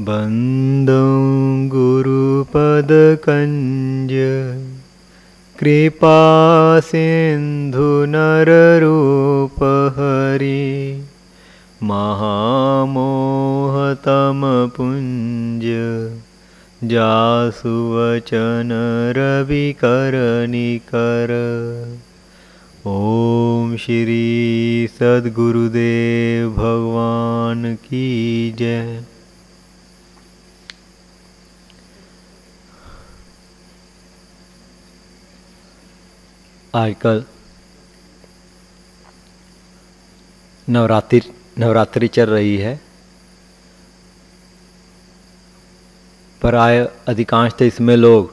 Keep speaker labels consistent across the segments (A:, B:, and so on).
A: بندوں گروپد کنج کرہ مجن روکرنی کری سد گرو بگوان کی ج آج کل نوراتری نوراتری چل رہی ہے۔ پر آئے ادھکانش تو اس میں لوگ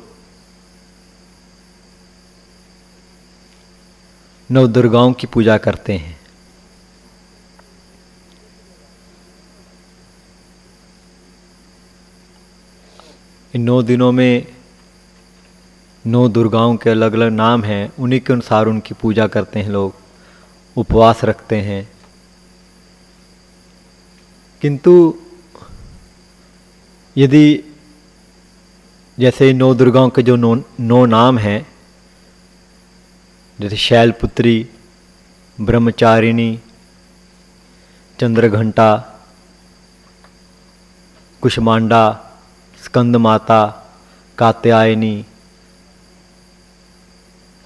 A: نو درگاؤں کی پوجا کرتے ہیں۔ ان نو دنوں میں نو درگاؤں کے الگ الگ نام ہیں، انہی کے انسار ان کی پوجا کرتے ہیں لوگ، اپواس رکھتے ہیں۔ کنتو، یدی جیسے نو درگاؤں کے جو نو نو نام ہیں، جیسے شیل پتری برہمچارنی چندر گھنٹا کشمانڈا سکند ماتا کاتیائنی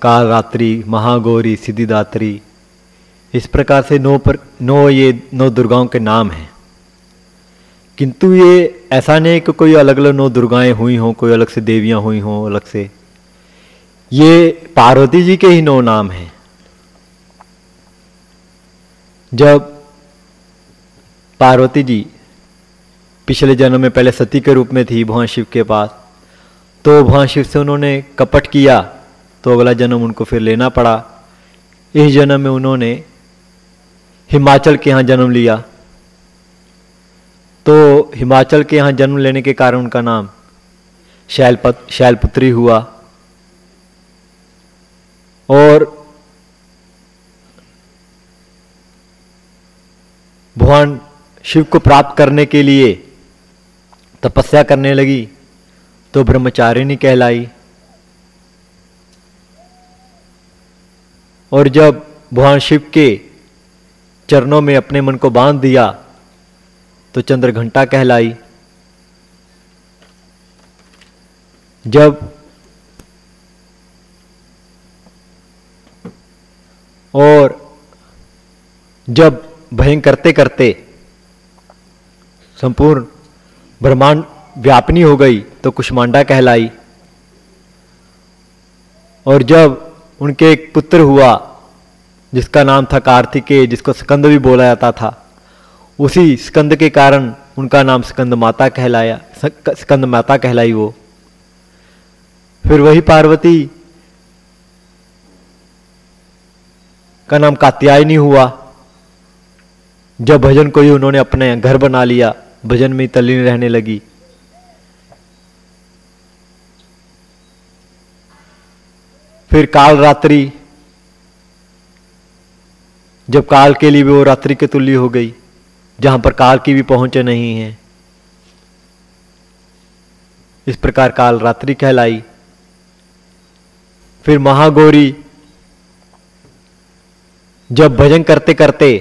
A: کال راتری مہاگوری سدھی داتری اس پرکار سے نو پر نو یہ نو درگاؤں کے نام ہیں کنتو یہ ایسا نہیں کہ کوئی الگ الگ نو درگائیں ہوئی ہوں کوئی الگ سے دیویاں ہوئی ہوں الگ سے یہ پاروتی جی کے ہی نو نام ہیں جب پاروتی جی پچھلے جنم میں پہلے ستی کے روپ میں تھی بھوان شیو کے پاس تو بھوان شیو سے انہوں نے کپٹ کیا تو اگلا جنم ان کو پھر لینا پڑا۔ اس جنم میں انہوں نے ہماچل کے ہاں جنم لیا۔ تو ہماچل کے ہاں جنم لینے کے کارن ان کا نام شیل پت شیل پتری ہوا۔ اور بھوان شیو کو پراپت کرنے کے لیے تپسیا کرنے لگی۔ تو برہمچارنی کہلائی۔ اور جب بھوان شیو کے چرنوں میں اپنے من کو باندھ دیا، تو چندر گھنٹا کہلائی۔ جب اور جب بھین کرتے کرتے سمپورن برہمانڈ ویاپنی ہو گئی، تو کشمانڈا کہلائی۔ اور جب ان کے ایک پتر ہوا، جس کا نام تھا کارتکے جس کو سکند بھی بولا جاتا تھا۔ اسی سکند کے کارن ان کا نام سکند ماتا کہلایا سکند ماتا کہلائی وہ۔ پھر وہی پاروتی کا نام کاتیائنی ہوا۔ جب بھجن کو ہی انہوں نے اپنے گھر بنا لیا، بھجن میں تلین رہنے لگی۔ پھر کال راتری، جب کال کے لیے بھی وہ راتری کے تلی ہو گئی، جہاں پر کال کی بھی پہنچ نہیں ہیں۔ اس پرکار کال راتری کہلائی۔ پھر مہا گوری جب بھجن کرتے کرتے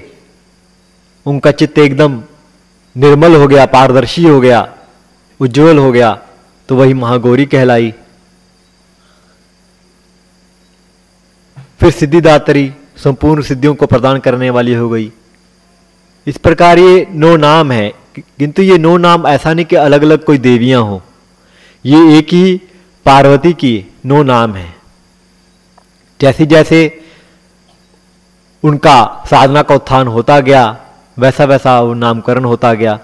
A: ان کا چت ایک دم نرمل ہو گیا، پاردرشی ہو گیا، اجول ہو گیا، تو وہی مہاگوری کہلائی۔ پھر سدھی داتری سمپورن سدھیوں کو پردان کرنے والی ہو گئی۔ اس پرکار یہ نو نام ہے کنتو یہ نو نام ایسا نہیں کہ الگ الگ کوئی دیویاں ہوں۔ یہ ایک ہی پاروتی کی نو نام ہے جیسے جیسے ان کا سادھنا کا اتھان ہوتا گیا، ویسا ویسا وہ نام کرن ہوتا گیا۔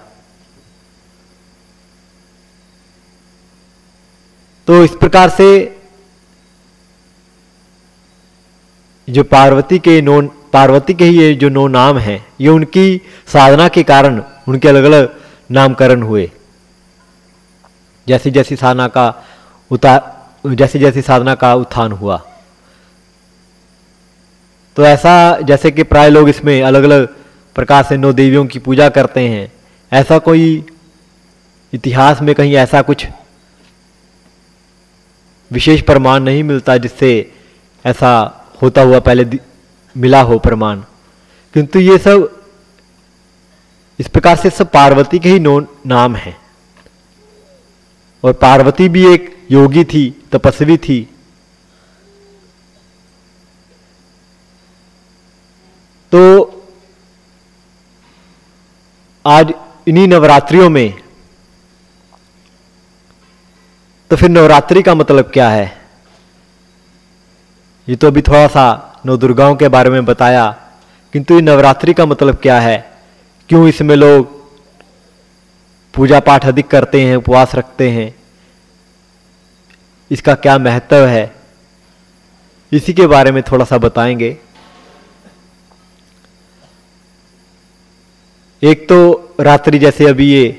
A: تو اس پرکار سے جو پاروتی کے نو پاروتی کے ہی یہ جو نو نام ہیں، یہ ان کی سادھنا کے کارن ان کے الگ الگ نام کرن ہوئے۔ جیسی جیسی سادھنا کا اتا جیسی جیسی سادھنا کا اتھان ہوا۔ تو ایسا جیسے کہ پرائے لوگ اس میں الگ الگ پرکار سے نو دیویوں کی پوجا کرتے ہیں، ایسا کوئی اتہاس میں کہیں ایسا کچھ وشیش پرمان نہیں ملتا جس سے ایسا ہوتا ہوا پہلے ملا ہو پرمان کنتو یہ سب اس پرکار سے سب پاروتی کے ہی نام ہیں۔ اور پاروتی بھی ایک یوگی تھی، تپسوی تھی۔ تو آج انہی نوراتریوں میں تو پھر نوراتری کا مطلب کیا ہے؟ یہ تو ابھی تھوڑا سا نو درگاؤں کے بارے میں بتایا، کنتو یہ نوراتری کا مطلب کیا ہے؟ کیوں اس میں لوگ پوجا پاٹھ ادھک کرتے ہیں، اپواس رکھتے ہیں؟ اس کا کیا مہتو ہے؟ اسی کے بارے میں تھوڑا سا بتائیں گے۔ ایک تو راتری جیسے ابھی یہ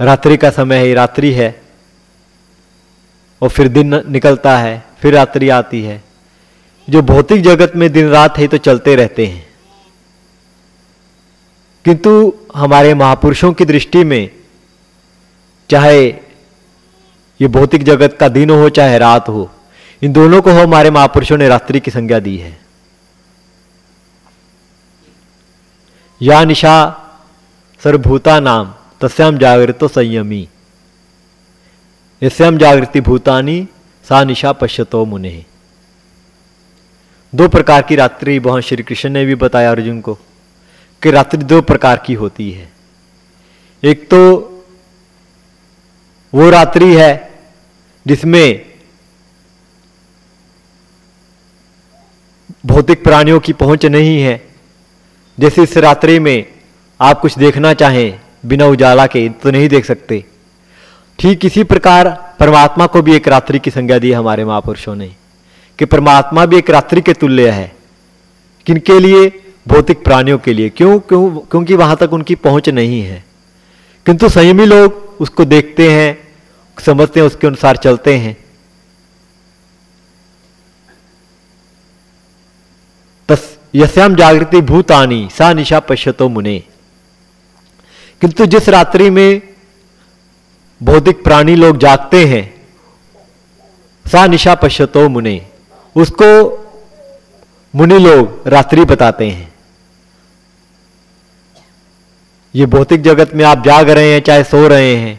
A: راتری کا سمے ہے، یہ راتری ہے، اور پھر دن نکلتا ہے۔ پھر راتری آتی ہے۔ جو بھوتک جگت میں دن رات ہے تو چلتے رہتے ہیں۔ کنتو ہمارے مہاپرشوں کی درشٹی میں چاہے یہ بھوتک جگت کا دن ہو چاہے رات ہو، ان دونوں کو ہمارے مہاپرشوں نے راتری کی سنگیا دی ہے۔ یا نشا سربھوتا نام، تسیام جاگرت سیمی یسیام جاگرتی بھوتانی سا نشا پشتو منہ دو پرکار کی راتری وہاں شری کرشن نے بھی بتایا ارجن کو کہ راتری دو پرکار کی ہوتی ہے۔ ایک تو وہ راتری ہے جس میں بھوتک پرانیوں کی پہنچ نہیں ہے۔ جیسے اس راتری میں آپ کچھ دیکھنا چاہیں، بنا اجالا کے تو نہیں دیکھ سکتے۔ ٹھیک اسی پرکار پرماتما کو بھی ایک راتری کی سنگا دی ہمارے مہاپرشوں نے، کہ پرماتما بھی ایک راتری کے تلیہ ہے، کن کے لیے؟ بھوتک پرانیوں کے لیے۔ کیوں؟ کیوں؟ کیونکہ وہاں تک ان کی پہنچ نہیں ہے۔ کنتو سیمی لوگ اس کو دیکھتے ہیں، سمجھتے ہیں، اس کے انسار چلتے ہیں۔ یسیام جاگرتی بھوتانی، سا نشا پشتو منے کنتو جس راتری میں بھوتک پرانی لوگ جاگتے ہیں۔ سا نشا پشتو منی۔ اس کو منی لوگ راتری بتاتے ہیں۔ یہ بھوتک جگت میں آپ جاگ رہے ہیں، چاہے سو رہے ہیں۔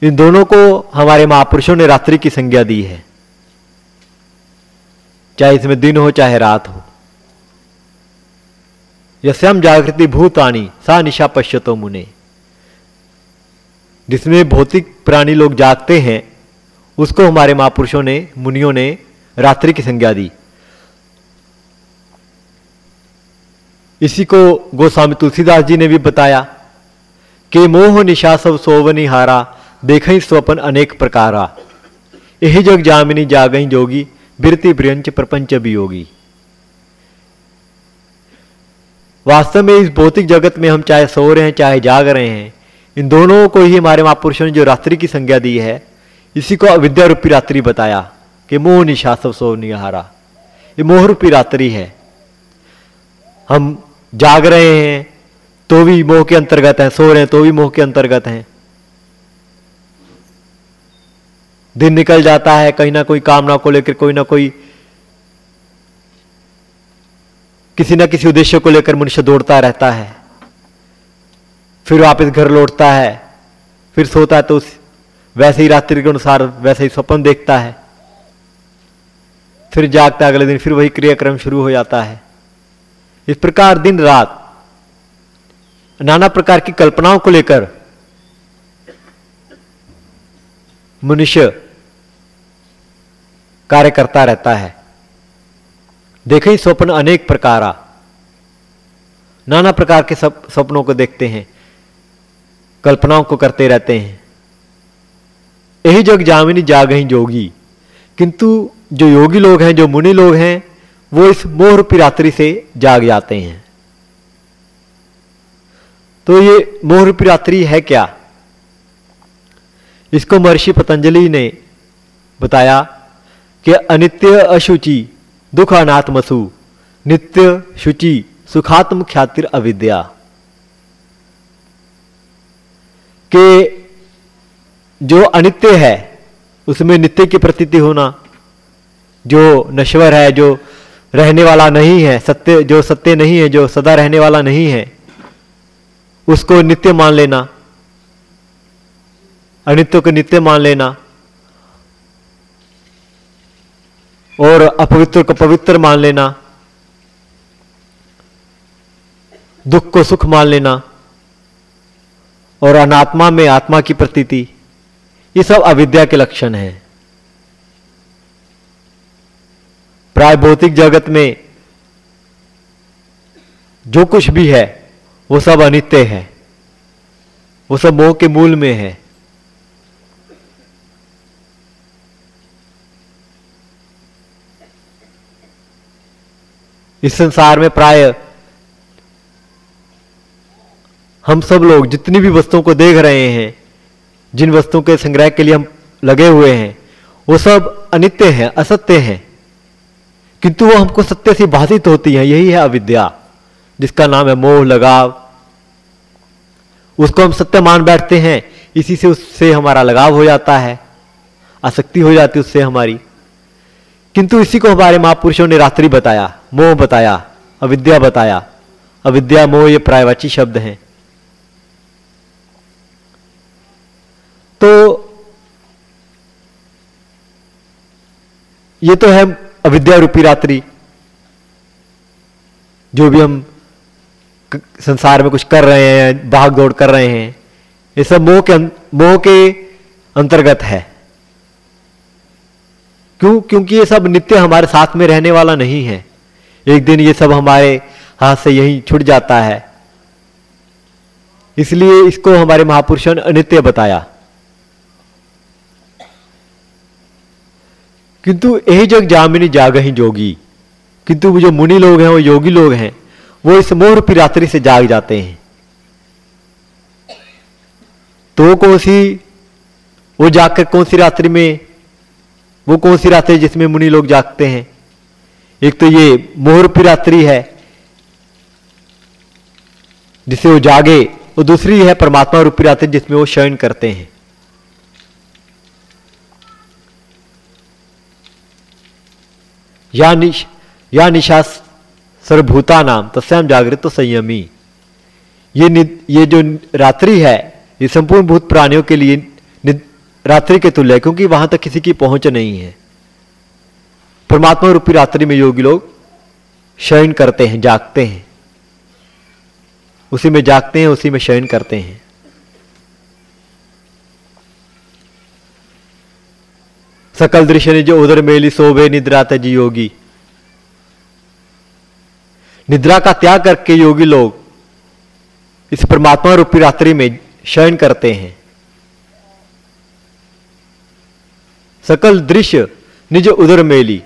A: ان دونوں کو ہمارے مہاپرشوں نے راتری کی سنگیا دی ہے۔ چاہے اس میں دن ہو، چاہے رات ہو۔ یسم جاگرتی بھوتانی، سا نشا پشتو منے جس میں بھوتک پرانی لوگ جاگتے ہیں، اس کو ہمارے ماں پرشوں نے، منیوں نے راتری کی سنگیا دی۔ اسی کو گوسوامی تلسی داس جی نے بھی بتایا کہ موہ نشا سب سوونی ہارا، دیکھیں سوپن انیک پرکارا۔ یہ جگ جامنی جاگیں جوگی، برتی برنچ پرپنچ بھی ہوگی واستو میں اس بھوتک جگت میں ہم چاہے سو رہے ہیں، چاہے جاگ رہے ہیں ان دونوں کو ہی ہمارے مہاپرشوں نے جو راتری کی سنگیا دی ہے، اسی کو ودیا روپی راتری بتایا کہ موہ نشاسو سو نہارا یہ موہ روپی راتری ہے۔ ہم جاگ رہے ہیں، تو بھی موہ کے انترگت ہیں، سو رہے ہیں، تو بھی موہ کے انترگت ہیں۔ دن نکل جاتا ہے، کہیں نہ کوئی کامنا کو لے کر کوئی نہ کوئی کسی نہ کسی ادیشیہ کو لے کر منشیہ دوڑتا رہتا ہے۔ پھر واپس گھر لوٹتا ہے، پھر سوتا ہے تو اس ویسے ہی راتری کے انسار ویسے ہی سپن دیکھتا ہے۔ پھر جاگتا ہے اگلے دن، پھر وہی کریا کرم شروع ہو جاتا ہے۔ اس پرکار دن رات، نانا پرکار کی کلپناوں کو لے کر منشیہ کاریہ کرتا رہتا ہے۔ دیکھیں سوپن انیک پرکارا نانا پرکار کے سپنوں کو دیکھتے ہیں۔ کلپناؤں کو کرتے رہتے ہیں۔ یہی جگ جامنی جاگہیں جوگی۔ کنتو جو یوگی لوگ ہیں، جو منی لوگ ہیں، وہ اس مہر پیراتری سے جاگ جاتے ہیں۔ تو یہ مہر پیراتری ہے کیا؟ اس کو مرشی پتنجلی نے بتایا کہ انتیہ اشوچی دکھ انات مسو، نتیہ شوچی سکھاتم کھیاتر اویدیا۔ کہ جو انتیہ ہے، اس میں نتیہ کی پرتیتی ہونا جو نشور ہے، جو رہنے والا نہیں ہے، ستیہ، جو ستیہ نہیں ہے، جو سدا رہنے والا نہیں ہے، اس کو نتیہ مان لینا۔ انتیہ کو نتیہ مان لینا۔ اور اپوتر کو پوتر مان لینا۔ دکھ کو سکھ مان لینا۔ اور اناتما میں آتما کی پرتیتی، یہ سب اودیا کے لکشن ہے پرائے بھوتک جگت میں جو کچھ بھی ہے، وہ سب انتیہ ہے وہ سب موہ کے مول میں ہے اس سنسار میں پرائے ہم سب لوگ جتنی بھی وسطوں کو دیکھ رہے ہیں، جن وستوں کے سنگرہ کے لیے ہم لگے ہوئے ہیں، وہ سب انتیہ ہیں استیہ ہیں۔ کنتو وہ ہم کو ستیہ سے بھاست ہوتی ہیں، یہی ہے اودیا، جس کا نام ہے موہ، لگاؤ۔ اس کو ہم ستیہ مان بیٹھتے ہیں، اسی سے اس سے ہمارا لگاؤ ہو جاتا ہے، آسکتی ہو جاتی اس سے ہماری۔ کنتو اسی کو ہمارے مہا پروشوں نے راتری بتایا، موہ بتایا، اودیا بتایا۔ اودیا، موہ یہ پرائیواچی شبد ہیں۔ تو یہ تو ہے اودیا روپی راتری، جو بھی ہم سنسار میں کچھ کر رہے ہیں، بھاگ دوڑ کر رہے ہیں، یہ سب موہ کے موہ کے انترگت ہے۔ کیوں؟ کیونکہ یہ سب نتیہ ہمارے ساتھ میں رہنے والا نہیں ہے۔ ایک دن یہ سب ہمارے ہاتھ سے یہیں چھٹ جاتا ہے۔ اس لیے اس کو ہمارے مہاپرشوں نے انتیہ بتایا۔ کنتو یہی جگ جامنی جاگ ہی جوگی کنتو جو منی لوگ ہیں وہ یوگی لوگ ہیں وہ اس مور پیراتری سے جاگ جاتے ہیں تو کون سی وہ جاگ کر کون سی راتری میں وہ کون سی راتری جس میں منی لوگ جاگتے ہیں ایک تو یہ مہر پیراتری ہے جسے وہ جاگے اور دوسری ہے پرماتما روپی راتری جس میں وہ شرن کرتے ہیں یا نش یا نشا سربھوتا نام تسیام جاگرت سیمی۔ یہ یہ جو راتری ہے، یہ سمپورن بھوت پرانیوں کے لیے راتری کے تلیہ کیونکہ وہاں تک کسی کی پہنچ نہیں ہے۔ پرماتما روپی راتری میں یوگی لوگ شیئن کرتے ہیں، جاگتے ہیں۔ اسی میں جاگتے ہیں، اسی میں شیئن کرتے ہیں۔ سکل درش نیچے ادھر میلی سوبے ندرا تجی ندرا کا تیاگ کر کے یوگی لوگ اس پرماتما روپی راتری میں شہن کرتے ہیں سکل دش نج ادھر میلی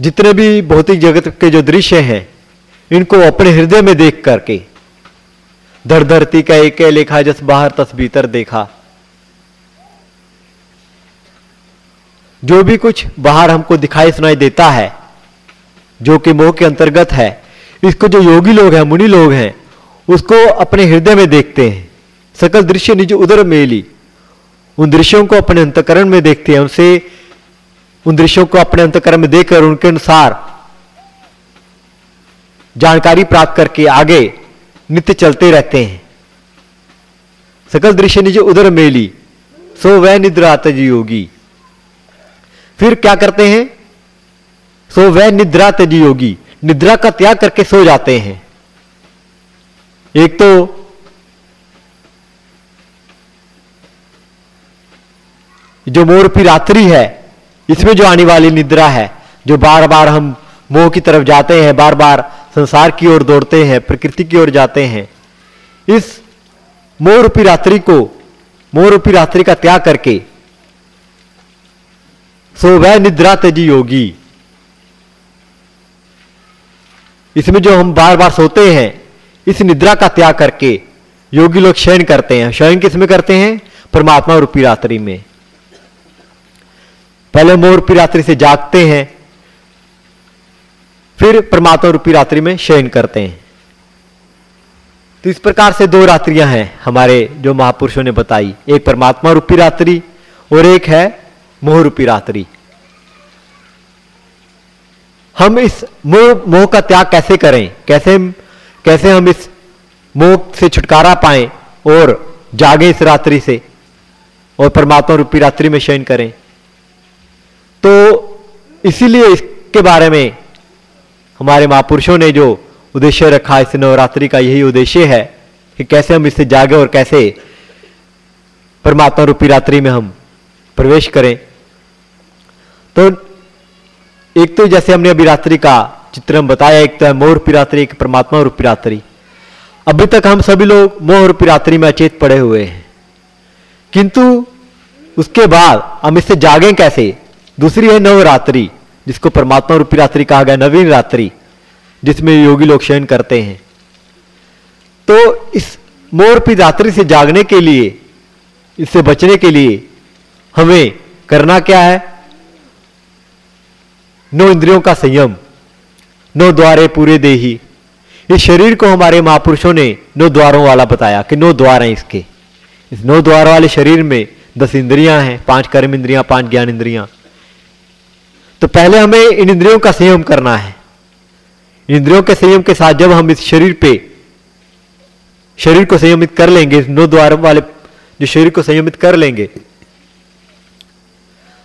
A: جتنے بھی بہت جگت کے جو درشیہ ہیں ان کو اپنے ہردے میں دیکھ کر کے دھر دھرتی کا ایک لےکھا جس باہر تص بھیتر دیکھا جو بھی کچھ باہر ہم کو دکھائی سنائی دیتا ہے، جو کہ موہ کے انترگت ہے، اس کو جو یوگی لوگ ہیں، منی لوگ ہیں، اس کو اپنے ہردے میں دیکھتے ہیں۔ سکل درشیہ نج ادھر میلی۔ ان درشیوں کو اپنے انتکرن میں دیکھتے ہیں، ان سے ان درشیوں کو اپنے انتکرن میں دیکھ کر، ان کے انسار جانکاری پراپت کر کے آگے نت چلتے رہتے ہیں۔ سکل درشیہ نج ادھر میلی۔ سو وہ ندرات جی یوگی۔ پھر کیا کرتے ہیں؟ سو وہ ندرا تجی ہوگی۔ ندرا کا تیاگ کر کے سو جاتے ہیں۔ ایک تو جو مور پی راتری ہے، اس میں جو آنے والی ندرا ہے، جو بار بار ہم موہ کی طرف جاتے ہیں، بار بار سنسار کی اور دوڑتے ہیں، پرکرتی کی اور جاتے ہیں۔ اس مور پی راتری کو مور روپی راتری کا تیاگ کر کے صوبہ ندرا تجی ہوگی۔ اس میں جو ہم بار بار سوتے ہیں، اس ندرا کا تیاگ کر کے یوگی لوگ شین کرتے ہیں۔ شین کس میں کرتے ہیں؟ پرماتما روپی راتری میں۔ پہلے مور پی راتری سے جاگتے ہیں، پھر پرماتما روپی راتری میں شین کرتے ہیں۔ تو اس پرکار سے دو راتریاں ہیں ہمارے جو مہاپرشوں نے بتائی۔ ایک پرماتما روپی راتری، اور ایک ہے موہروپی راتری ہم اس موہ موہ کا تیاگ کیسے کریں کیسے کیسے ہم اس موہ سے چھٹکارا پائیں اور جاگیں اس راتری سے اور پرماتما روپی راتری میں شین کریں تو اسی لیے اس کے بارے میں ہمارے مہاپرشوں نے جو ادیشیہ رکھا اس نوراتری کا یہی ادیشیہ ہے کہ کیسے ہم اس سے جاگیں اور کیسے پرماتما روپی راتری میں ہم پرویش کریں تو ایک تو جیسے ہم نے ابھی راتری کا چترم بتایا، ایک تو ہے مور پیراتری ایک پرماتما اور پیراتری ابھی تک ہم سبھی لوگ موہ اور پیراتری میں اچیت پڑے ہوئے ہیں۔ کنتو اس کے بعد ہم اس سے جاگیں کیسے؟ دوسری ہے نوراتری جس کو پرماتما روپی راتری کہا گیا، نوین راتری، جس میں یوگی لوگ شین کرتے ہیں۔ تو اس مور پی راتری سے جاگنے کے لیے، اس سے بچنے کے لیے ہمیں کرنا کیا ہے؟ نو اندریوں کا سیم نو دوارے پورے دیہی۔ اس شریر کو ہمارے مہاپرشوں نے نو دواروں والا بتایا کہ نو دوار ہیں اس کے۔ اس نو دوار والے شریر میں دس اندریاں ہیں، پانچ کرم اندریاں، پانچ گیان اندریاں۔ تو پہلے ہمیں ان اندریوں کا سیم کرنا ہے۔ اندریوں کے سیم کے ساتھ جب ہم اس شریر پہ، شریر کو سیمت کر لیں گے، اس نو دوار والے جو شریر کو سیمت کر لیں گے،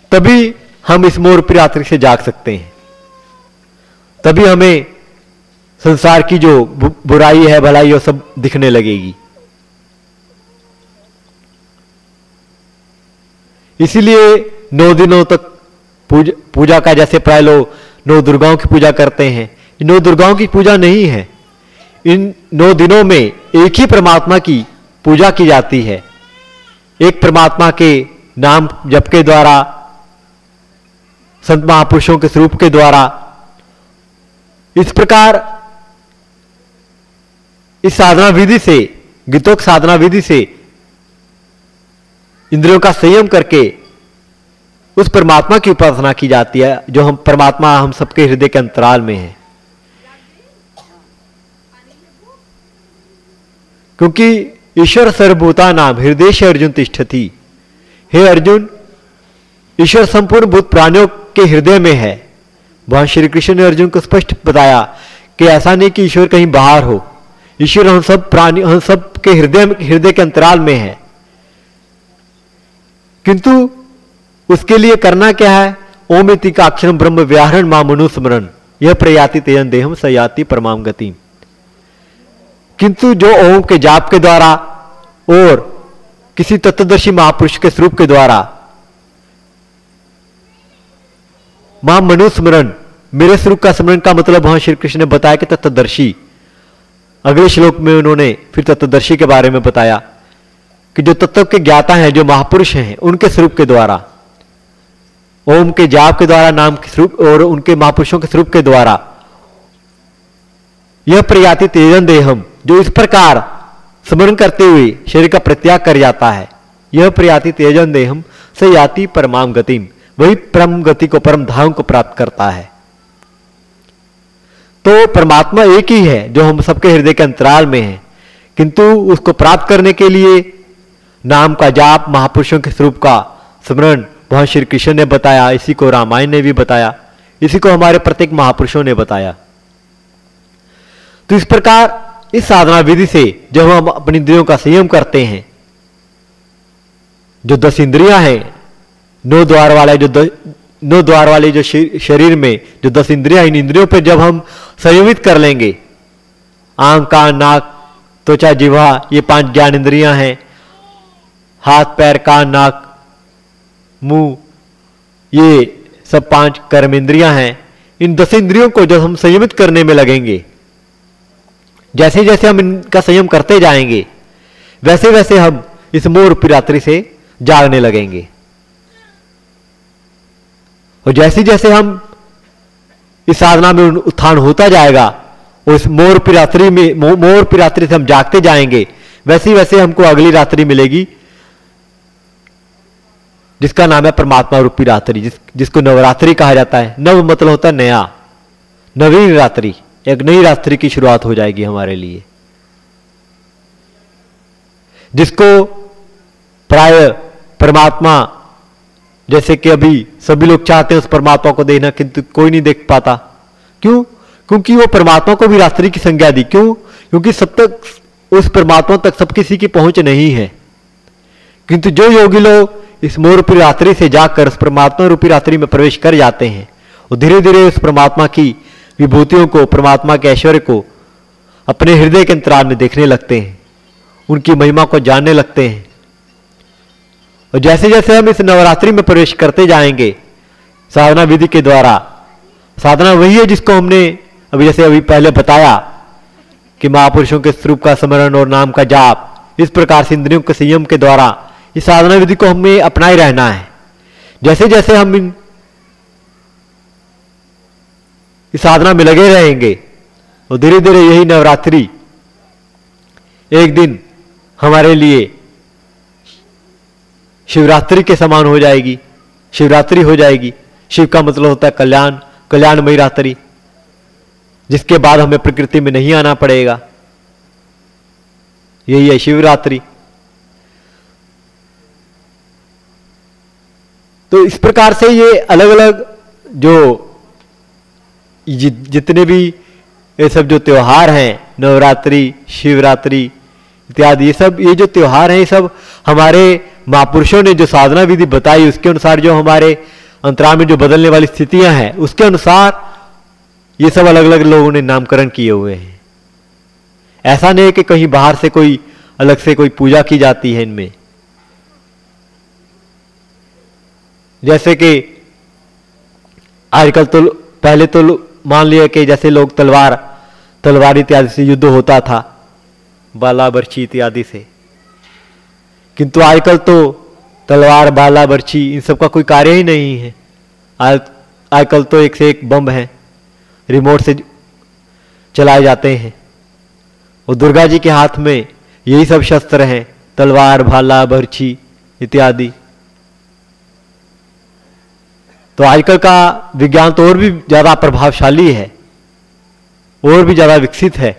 A: تبھی ہم اس مور پر آتری سے جاگ سکتے ہیں۔ تبھی ہمیں سنسار کی جو برائی ہے بھلائی وہ سب دکھنے لگے گی۔ اسی لیے نو دنوں تک پوجا, پوجا کا جیسے پرائے لوگ نو درگاؤں کی پوجا کرتے ہیں۔ نو درگاؤں کی پوجا نہیں ہے۔ ان نو دنوں میں ایک ہی پرماتما کی پوجا کی جاتی ہے۔ ایک پرماتما کے نام جپ کے دوارا سنت مہاپرشوں کے سوپ کے دوارا۔ اس پر اس سا سے گیتوک سا سے اندروں کا سیم کر کے اس پرماتما کی پراسنا کی جاتی ہے، جو ہم پرماتم ہم سب کے ہردے کے انترال میں ہے کیونکہ ایشور سر بوتا نام ہردیش ارجن تیش تھی ہے ارجن ایشور سمپورن بدھ پرانیوں کے ہردے میں ہے بھگوان شری کرشن نے ارجن کو اسپشٹ بتایا کہ ایسا نہیں کہ ایشور کہیں باہر ہو ایشور ہم سب پرانی ہم سب کے ہردے ہردے کے انترال میں ہے کنتو اس کے لیے کرنا کیا ہے اومتی کا اکشرم برہم ویاہرن ماں منوسمرن یہ پریاتی تیجن دیہم سیاتی پرمام گتی کنتو جو اوم کے جاپ کے دوارا اور کسی تتدرشی مہاپرش کے سروپ کے دوارا ماں منو سمرن، میرے سرخ کا سمرن کا مطلب وہاں شری کرشن نے بتایا کہ تتدرشی۔ اگلے شلوک میں انہوں نے پھر تتدرشی کے بارے میں بتایا کہ جو تتو کے گیاتا ہیں، جو مہاپرش ہیں، ان کے سروپ کے دوارا۔ اوم کے جاپ کے دوارا، نام کے سروپ اور ان کے مہاپرشوں کے سروپ کے دوارا۔ یہ پریاتی تیجن دیہم، جو اس پرکار سمرن کرتے ہوئے شریر کا پرتیاگ کر جاتا ہے۔ یہ پریاتی تیجن دیہم سے یاتی پرمام گتیم۔ وہی پرم گتی کو، پرم دھام کو پراپت کرتا ہے۔ تو پرماتما ایک ہی ہے جو ہم سب کے ہردے کے انترال میں ہے۔ کنتو اس کو پراپت کرنے کے لیے نام کا جاپ مہاپرشوں کے سروپ کا سمرن بہت شری کرشن نے بتایا، اسی کو رامائن نے بھی بتایا، اسی کو ہمارے پرتیک مہاپرشوں نے بتایا۔ تو اس پرکار اس سادھنا ودھی سے جب ہم اپنی اندروں کا سیم کرتے ہیں، جو دس اندریاں ہیں نو دوار والا جو نو دوار والے جو شریر میں جو دس اندریاں ان اندریوں پہ جب ہم سیمت کر لیں گے، آنکھ، کان، ناک، توچا جیوا یہ پانچ جان اندریاں ہیں۔ ہاتھ، پیر، کان، ناک، منہ، یہ سب پانچ کرم اندریاں ہیں۔ ان دس اندریوں کو جب ہم سیمت کرنے میں لگیں گے، جیسے جیسے ہم ان کا سیم کرتے جائیں گے، ویسے ویسے ہم اس مور پراتری سے جاگنے لگیں گے۔ اور جیسے جیسے ہم اس سادھنا میں اتھان ہوتا جائے گا اور اس مور پیراتری میں، مور پیراتری سے ہم جاگتے جائیں گے، ویسے ویسے ہم کو اگلی راتری ملے گی، جس کا نام ہے پرماتما روپی راتری، جس جس کو نوراتری کہا جاتا ہے۔ نو مطلب ہوتا ہے نیا، نوین راتری، ایک نئی راتری کی شروعات ہو جائے گی ہمارے لیے۔ جس کو پرائے پرماتما جیسے کہ ابھی سبھی لوگ چاہتے ہیں اس پرماتما کو دیکھنا کنتو کوئی نہیں دیکھ پاتا۔ کیوں؟ کیونکہ وہ پرماتما کو بھی راتری کی سنگیا دی۔ کیوں؟ کیونکہ سب تک، اس پرماتما تک سب کسی کی پہنچ نہیں ہے۔ کنتو جو یوگی لوگ اس مور روپی راتری سے جا کر، اس پرماتما روپی راتری میں پرویش کر جاتے ہیں، وہ دھیرے دھیرے اس پرماتما کی وبھوتیوں کو، پرماتما کے ایشور کو اپنے ہردے کے انترال میں دیکھنے لگتے ہیں۔ ان کی مہیما کو جاننے لگتے ہیں۔ اور جیسے جیسے ہم اس نوراتری میں پرویش کرتے جائیں گے، سادھنا ودھی کے دوارا۔ سادھنا وہی ہے جس کو ہم نے ابھی جیسے ابھی پہلے بتایا کہ مہا مہاپروشوں کے سروپ کا سمرن اور نام کا جاپ، اس پرکار سے اندریوں کے سیم کے دوارا۔ اس سادھنا ودھی کو ہمیں اپنا رہنا ہے۔ جیسے جیسے ہم اس سادھنا میں لگے رہیں گے، اور دھیرے دھیرے یہی نوراتری ایک دن ہمارے لیے شیوراتری کے سامان ہو جائے گی، شیوراتری ہو جائے گی۔ شیو کا مطلب ہوتا ہے کلیان کلیان مئی راتری، جس کے بعد ہمیں پرکرتی میں نہیں آنا پڑے گا۔ یہی ہے شیوراتری۔ تو اس پرکار سے یہ الگ الگ جو جتنے بھی یہ سب جو تیوہار ہیں، نوراتری، شیوراتری اتیادی یہ سب یہ جو تیوہار ہیں، یہ سب ہمارے مہاپروشوں نے جو سادھنا ودھی بتائی، اس کے انسار جو ہمارے انترال میں جو بدلنے والی استھتیاں ہیں، اس کے انسار یہ سب الگ الگ لوگوں نے نام کرن کیے ہوئے ہیں۔ ایسا نہیں کہ کہیں باہر سے کوئی الگ سے کوئی پوجا کی جاتی ہے ان میں۔ جیسے کہ آج کل تو پہلے تو مان لیا کہ جیسے لوگ تلوار تلوار اتیادی سے یدھ ہوتا تھا، بالا برچی اتیادی سے۔ کنتو آج کل تو تلوار، بالا، برچی، ان سب کا کوئی کاریہ ہی نہیں ہے۔ آج کل تو ایک سے ایک بم ہے ریموٹ سے چلائے جاتے ہیں۔ اور درگا جی کے ہاتھ میں یہی سب شستر ہیں، تلوار بھالا برچی اتیادی۔ تو آج کل کا وگیان تو اور بھی زیادہ پربھاوشالی ہے، اور بھی زیادہ وکست ہے۔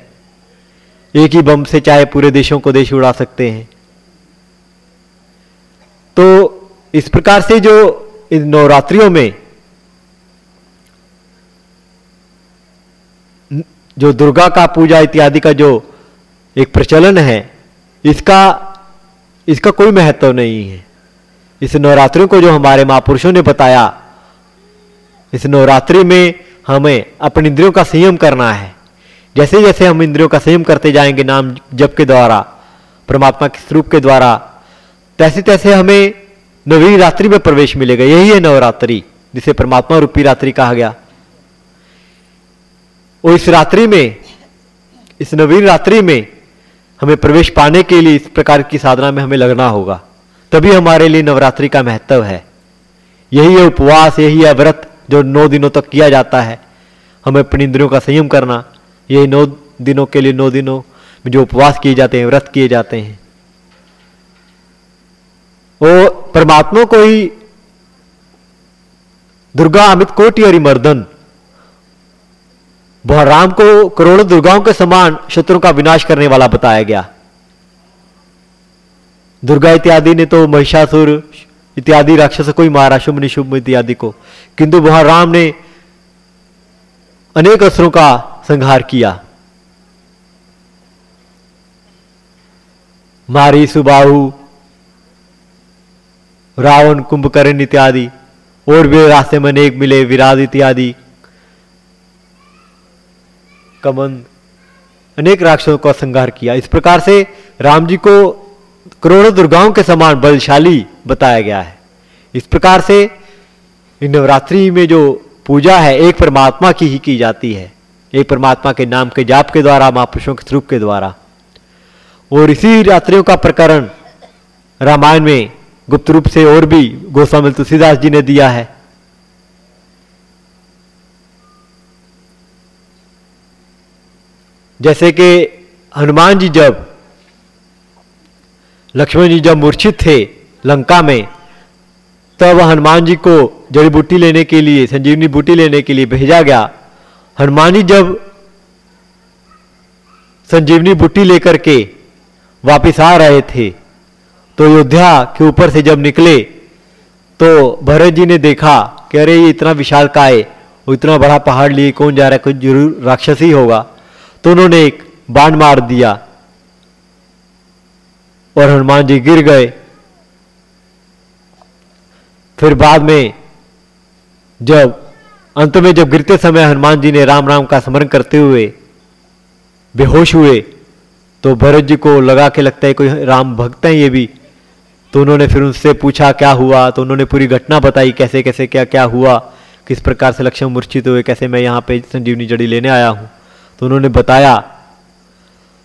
A: ایک ہی بم سے چاہے پورے دیشوں کو دیش اڑا سکتے ہیں۔ تو اس پرکار سے جو ان نوراتریوں میں جو درگا کا پوجا اتیادی کا جو ایک پرچلن ہے، اس کا اس کا کوئی مہتو نہیں ہے۔ اس نوراتریوں کو جو ہمارے مہاپروشوں نے بتایا، اس نوراتری میں ہمیں اپنی اندروں کا سیم کرنا ہے۔ جیسے جیسے ہم اندروں کا سیم کرتے جائیں گے نام جپ کے دوارا، پرماتما کے سروپ کے دوارا تیسے تیسے ہمیں نوی راتری میں پرویش ملے گا۔ یہی ہے نوراتری، جسے پرماتما روپی راتری کہا گیا۔ اور اس راتری میں، اس نوین راتری میں ہمیں پرویش پانے کے لیے اس پرکار کی سادھنا میں ہمیں لگنا ہوگا۔ تبھی ہمارے لیے نوراتری کا مہتو ہے۔ یہی ہے اپواس، یہی ہے ورت جو نو دنوں تک کیا جاتا ہے۔ ہمیں اپنی اندروں کا سیم کرنا، یہی نو دنوں کے لیے نو دنوں میں جو اپواس کیے جاتے ہیں، ورت کیے جاتے ہیں وہ پرماتما کو ہی درگا امت کوٹی اور مردن، بہرام کو کروڑوں درگاؤں کے سامان شتروں کا وناش کرنے والا بتایا گیا۔ درگا اتیادی نے تو مہیشاسر اتیادی راکشس کو ہی مارا شم نشم اتیادی کو۔ کنتو وہاں رام نے انیک اثروں کا سنگھار کیا۔ ماری سباہو راون کمبکرن اتیادی، اور بھی راستے میں انیک ملے وراج اتیادی۔ کمند انیک راکشوں کا سنگھار کیا۔ اس پرکار سے رام جی کو کروڑوں درگاؤں کے سامان بلشالی بتایا گیا ہے۔ اس پرکار سے نوراتری میں جو پوجا ہے، ایک پرماتما کی ہی کی جاتی ہے۔ ایک پرماتما کے نام کے جاپ کے دوارا مہاپروشوں کے سروپ کے دوارا۔ اور اسی راتریوں کا پرکرن رامائن میں گپت روپ سے اور بھی گوسوامل تلسی داس جی نے دیا ہے۔ جیسے کہ ہنومان جی جب، لکشمن جی جب مورچھت تھے لنکا میں، تب ہنومان جی کو جڑی بوٹی لینے کے لیے، سنجیونی بوٹی لینے کے لیے بھیجا گیا۔ ہنومان جی جب سنجیونی بوٹی لے کر کے واپس آ رہے تھے تو یودھیا کے اوپر سے جب نکلے تو بھرت جی نے دیکھا کہ ارے یہ اتنا وشال کا ہے اتنا بڑا پہاڑ لیے کون جا رہا ہے کچھ ضرور راکشس ہی ہوگا تو انہوں نے ایک بانڈ مار دیا اور ہنومان جی گر گئے پھر بعد میں جب انت میں جب گرتے سمے ہنومان جی نے رام رام کا سمرن کرتے ہوئے بے ہوش ہوئے تو بھرت جی کو لگا کے لگتا ہے کوئی رام بھگتا ہے یہ بھی تو انہوں نے پھر ان سے پوچھا کیا ہوا؟ تو انہوں نے پوری گھٹنا بتائی کیسے کیسے کیا کیا ہوا؟ کس پرکار سے لکشم مورچت ہوئے؟ کیسے میں یہاں پہ سنجیونی جڑی لینے آیا ہوں؟ تو انہوں نے بتایا،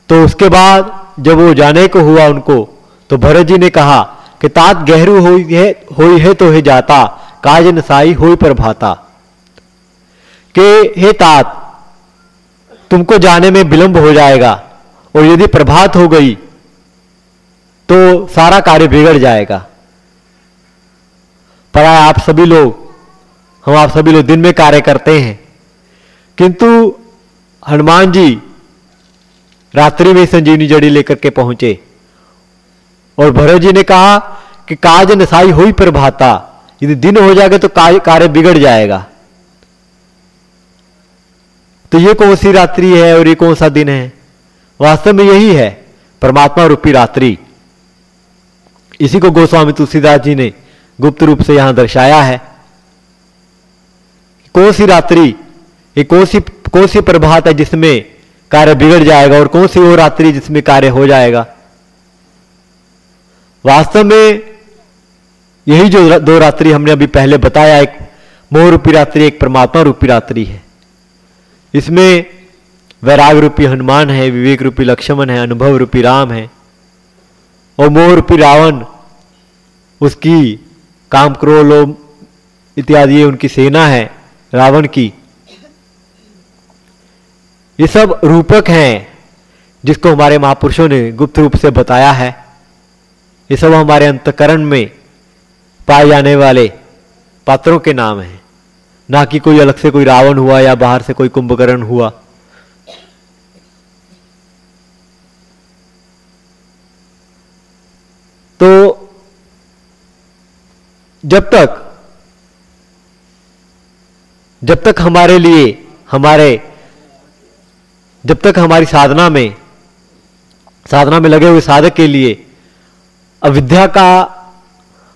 A: تو اس کے بعد جب وہ جانے کو ہوا ان کو، تو بھرت جی نے کہا کہ تات گہرو ہوئی ہے ہوئی ہے تو ہے جاتا، کاج نسائی ہوئی پر بھاتا۔ کہ ہے تات، تم کو جانے میں بلمب ہو جائے گا، اور یدی پربھات ہو گئی تو سارا کاریہ بگڑ جائے گا۔ پر آپ سبھی لوگ، ہم آپ سبھی لوگ دن میں کاریہ کرتے ہیں۔ کنتو ہنومان جی راتری میں سنجیونی جڑی لے کر کے پہنچے۔ اور بھرو جی نے کہا کہ کاج نسائی ہوئی پر بھاتا یعنی دن ہو جائے گا تو کاریہ بگڑ جائے گا۔ تو یہ کون سی راتری ہے اور یہ کون سا دن ہے؟ واستو میں یہی ہے، پرماتما روپی راتری۔ اسی کو گوسوامی تلسی داس جی نے گپت روپ سے یہاں درشایا ہے کون سی راتری، یہ کون سی کون سی پربھات ہے جس میں کاریہ بگڑ جائے گا اور کون سی وہ راتری جس میں کاریہ ہو جائے گا؟ واستو میں یہی جو دو راتری ہم نے ابھی پہلے بتایا، ایک موہ روپی راتری، ایک پرماتما روپی راتری ہے۔ اس میں ویراگ روپی ہنمان ہے، وویک روپی لکشمن ہے انبھو روپی رام ہے اور موہ روپی راون اس کی کام کرو لو اتیادی ان کی سینا ہے، راون کی۔ یہ سب روپک ہیں جس کو ہمارے مہاپرشوں نے گپت روپ سے بتایا ہے۔ یہ سب ہمارے انتکرن میں پائے جانے والے پاتروں کے نام ہیں۔ نہ کہ کوئی الگ سے کوئی راون ہوا یا باہر سے کوئی کمبکرن ہوا۔ تو جب تک جب تک ہمارے لیے، ہمارے، جب تک ہماری سادھنا میں سادھنا میں لگے ہوئے سادھک کے لیے اودھیا کا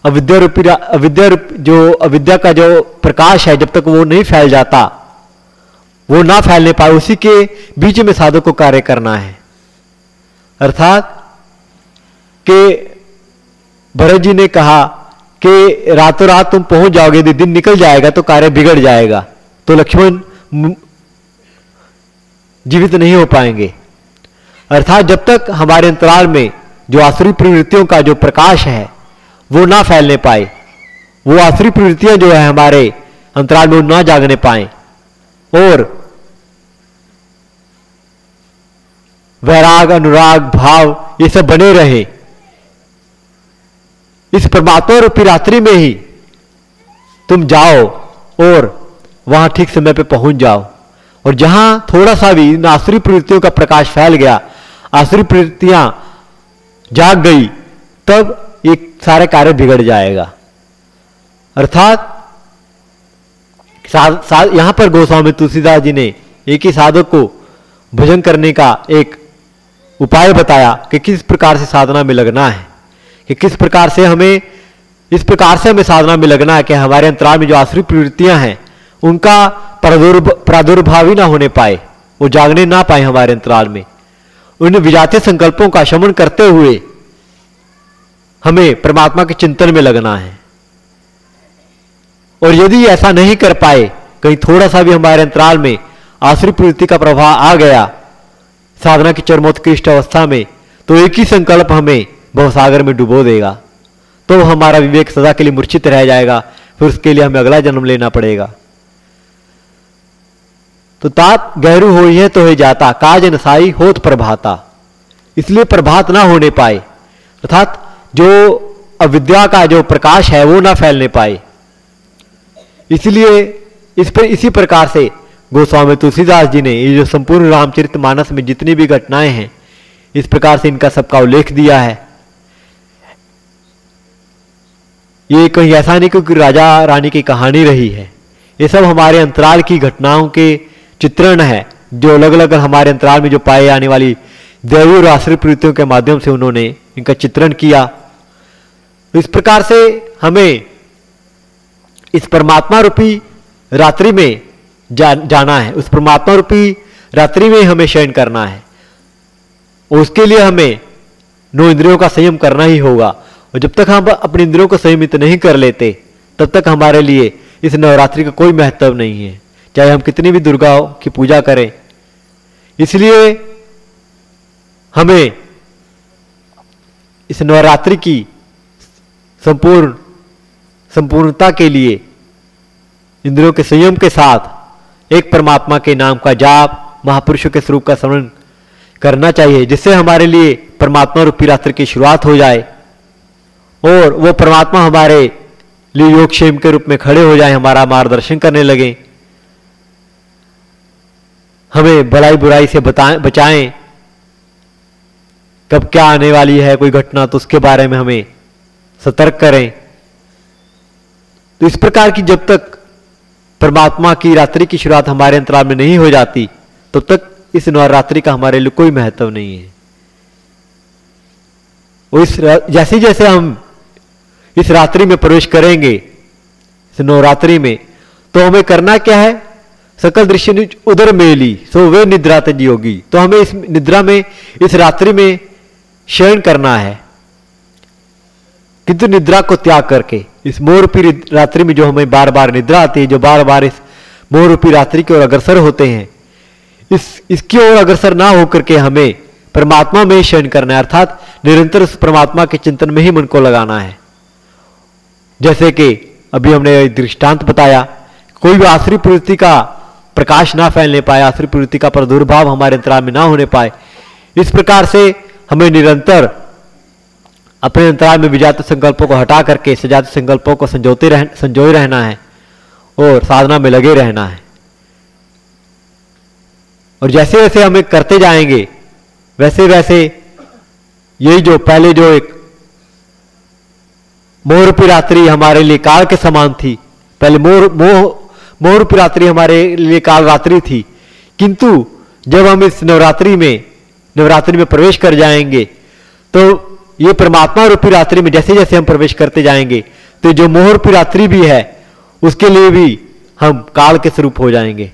A: اودیا روپی اودیا جو اودیا کا جو پرکاش ہے، جب تک وہ نہیں پھیل جاتا، وہ نہ پھیلنے پائے، اسی کے بیچ میں سادھک کو کاریہ کرنا ہے۔ ارتھات کہ بھرت جی نے کہا کہ راتوں رات تم پہنچ جاؤ گے، دن نکل جائے گا تو کاریہ بگڑ جائے گا۔ تو لکشمن جیوت نہیں ہو پائیں گے۔ ارتھات جب تک ہمارے انترال میں جو آسری پروتوں کا جو پرکاش ہے، وہ نہ پھیلنے پائے۔ وہ آسری پروتیاں جو ہے ہمارے انترال میں نہ جاگنے پائیں۔ اور ویراگ، انوراگ، بھاؤ، یہ سب بنے رہیں۔ اس پرماتما روپی راتری میں ہی تم جاؤ اور وہاں ٹھیک سمے پہ پہنچ جاؤ۔ اور جہاں تھوڑا سا بھی ان آسری پرتوں کا پرکاش پھیل گیا آسری پرتیاں جاگ گئی تب یہ سارے کاریہ بگڑ جائے گا۔ ارتھات ساد, ساد, یہاں پر گوسوامی تلسی داس جی نے ایک ہی سادھک کو بھجن کرنے کا ایک اپائے بتایا کہ کس پرکار سے سادھنا میں لگنا ہے۔ کہ کس پرکار سے ہمیں، اس پرکار سے ہمیں سادھنا میں لگنا ہے کہ ہمارے انترال میں جو آسری پروتیاں ہیں، ان کا پرادربھاوی نہ ہونے پائے، وہ جاگنے نہ پائے ہمارے انترال میں۔ ان وجاتے سنکلپوں کا شمن کرتے ہوئے ہمیں پرماتما کے چنتن میں لگنا ہے۔ اور یدی ایسا نہیں کر پائے، کہیں تھوڑا سا بھی ہمارے انترال میں آسری پروتی کا پربھا آ گیا، سادھنا کی چرموتکرشٹ اوستھا میں، تو ایک ہی سنکلپ ہمیں بہ ساگر میں ڈبو دے گا تو ہمارا وویک سزا کے لیے مرچت رہ جائے گا پھر اس کے لیے ہمیں اگلا جنم لینا پڑے گا تو تاپ گہرو ہوئی ہے تو ہے جاتا کاج نسائی ہوت پربھاتا اس لیے پربھات نہ ہونے پائے ارتھات جو اودیا کا جو پرکاش ہے وہ نہ پھیلنے پائے اس لیے اس پر اسی پرکار سے گوسوامی تلسی داس جی نے یہ جو سمپورن رام چرت مانس میں جتنی بھی گھٹنائیں ہیں اس پرکار سے ان کا سب کا الیکھ دیا ہے یہ کہیں ایسا نہیں کہ راجا رانی کی کہانی رہی ہے۔ یہ سب ہمارے انترال کی گھٹناؤں کے چترن ہے۔ جو الگ الگ ہمارے انترال میں جو پائے جانے والی دیوی اور آسری پریتوں کے مادھیم سے انہوں نے ان کا چترن کیا۔ اس پرکار سے ہمیں اس پرماتما روپی راتری میں جانا ہے۔ اس پرماتما روپی راتری میں ہمیں شین کرنا ہے۔ اس کے لیے ہمیں نو اندروں کا سیم کرنا ہی ہوگا۔ اور جب تک ہم اپنے اندروں کو سیمت نہیں کر لیتے، تب تک ہمارے لیے اس نوراتری کا کوئی مہتو نہیں ہے۔ چاہے ہم کتنی بھی درگا کی پوجا کریں۔ اس لیے ہمیں اس نوراتری کی سمپورن سمپورنتا کے لیے اندروں کے سیم کے ساتھ ایک پرماتما کے نام کا جاپ مہاپرشوں کے سروپ کا سمرن کرنا چاہیے، جس سے ہمارے لیے پرماتما روپی راتر کی شروعات ہو جائے۔ اور وہ پرماتما ہمارے لیے یوگ شیم کے روپ میں کھڑے ہو جائیں، ہمارا مارگدرشن کرنے لگیں۔ ہمیں بڑائی برائی سے بچائیں۔ کب کیا آنے والی ہے کوئی گھٹنا، تو اس کے بارے میں ہمیں سترک کریں۔ تو اس پرکار کی جب تک پرماتما کی راتری کی شروعات ہمارے انترال میں نہیں ہو جاتی، تب تک اس نوراتری کا ہمارے لیے کوئی مہتو نہیں ہے۔ جیسے جیسے ہم اس راتری میں پرویش کریں گے اس نوراتری میں، تو ہمیں کرنا کیا ہے؟ سکل درشی ادھر میلی سو وہ ندرا تجی ہوگی۔ تو ہمیں اس ندرا میں، اس راتری میں شین کرنا ہے۔ کنتو ندرا کو تیاگ کر کے، اس موروپی راتری میں جو ہمیں بار بار ندرا آتی ہے، جو بار بار اس موروپی راتری کی اور اگرسر ہوتے ہیں، اس اس کی اور اگرسر نہ ہو کر کے ہمیں پرماتما میں شین کرنا ہے، ارتھات نرنتر اس پرماتما کے چنتن میں ہی من کو لگانا ہے۔ جیسے کہ ابھی ہم نے درشٹانت بتایا، کوئی بھی آسری پروتی کا پرکاش نہ پھیلنے پائے، آسری پروتی کا پردربھاو ہمارے انترال میں نہ ہونے پائے، اس پرکار سے ہمیں نرنتر اپنے انترال میں وجات سنکلپوں کو ہٹا کر کے، سجات سنکلپوں کو سنجوتے رہ سنجوئے رہنا ہے اور سادھنا میں لگے رہنا ہے۔ اور جیسے جیسے ہمیں کرتے جائیں گے، ویسے ویسے یہی جو پہلے جو ایک مور راتری ہمارے لیے کال کے سامان تھی پہلے مور مور راتری ہمارے لیے کال راتری تھی کنتو جب ہم اس نوراتری میں نوراتری میں پرویش کر جائیں گے تو یہ پرماتما روپی راتری میں جیسے جیسے ہم پرویش کرتے جائیں گے تو جو موہر راتری بھی ہے اس کے لیے بھی ہم کال کے سروپ ہو جائیں گے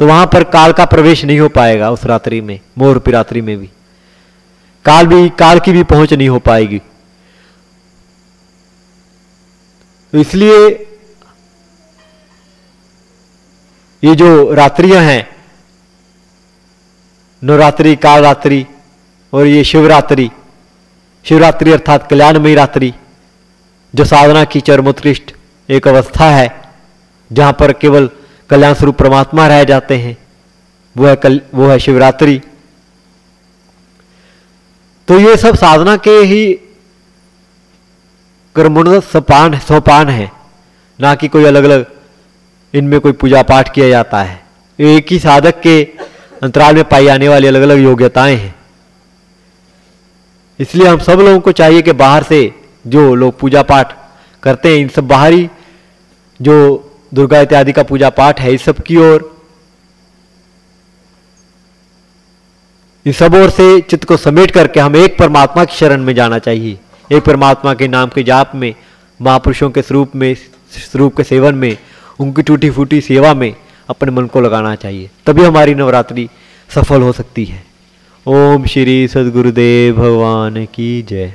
A: تو وہاں پر کال کا پرویش نہیں ہو پائے گا اس راتری میں موہر راتری میں بھی کال بھی کال کی بھی پہنچ نہیں ہو پائے گی تو اس لیے یہ جو راتریاں ہیں، نوراتری کال راتری اور یہ شیوراتری شیوراتری ارتھات کلیانمئی راتری جو سادھنا کی چرموتکشٹ ایک اوستھا ہے، جہاں پر کیول کلیان سوروپ پرماتما رہ جاتے ہیں، وہ ہے وہ ہے شیوراتری۔ تو یہ سب سادھنا کے ہی کرمن سپان سوپان ہے۔ نہ کہ کوئی الگ الگ ان میں کوئی پوجا پاٹ کیا جاتا ہے۔ ایک ہی سادھک کے انترال میں پائی جانے والی الگ الگ یوگیتائیں ہیں۔ اس لیے ہم سب لوگوں کو چاہیے کہ باہر سے جو لوگ پوجا پاٹ کرتے ہیں، ان سب باہری جو درگا اتیادی کا پوجا پاٹ ہے، اس سب کی اور، ان سب اور سے چت کو سمیٹ کر کے ہم ایک پرماتما کی شرن میں جانا چاہیے۔ ایک پرماتما کے نام کے جاپ میں، مہاپروشوں کے سروپ میں، سروپ کے سیون میں، ان کی ٹوٹی پھوٹی سیوا میں اپنے من کو لگانا چاہیے۔ تبھی ہماری نوراتری سفل ہو سکتی ہے۔ اوم شری سد گرودیو بھگوان کی جے۔